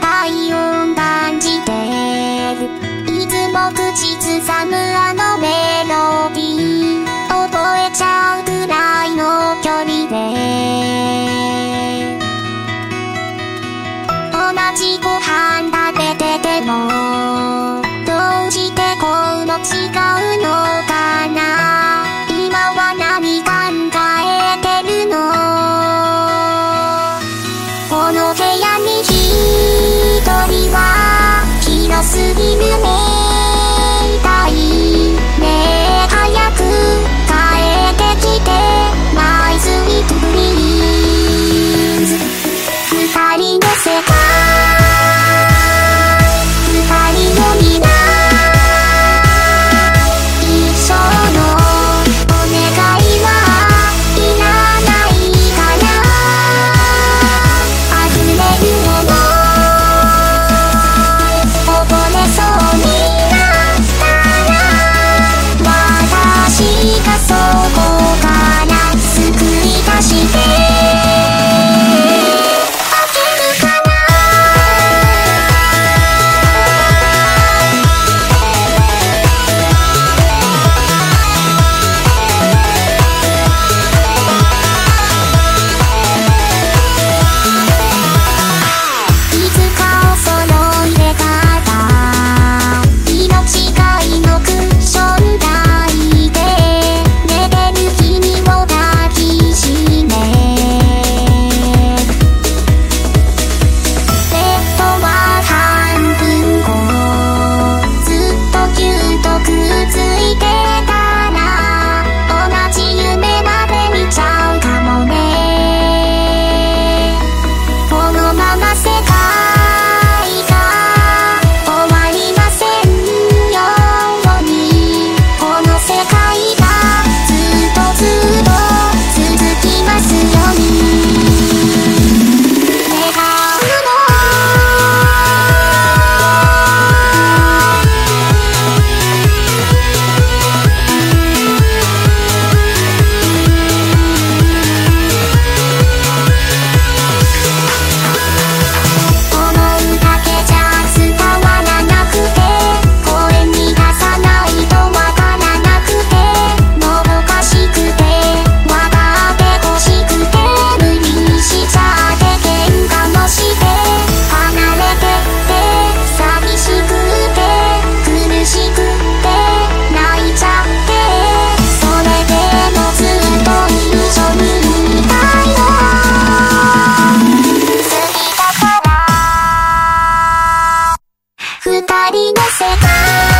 体温感じてる。いつも口ずさむあのメロディー覚えちゃうくらいの距離で。同じご飯食べててもどうしてこの違う光の世界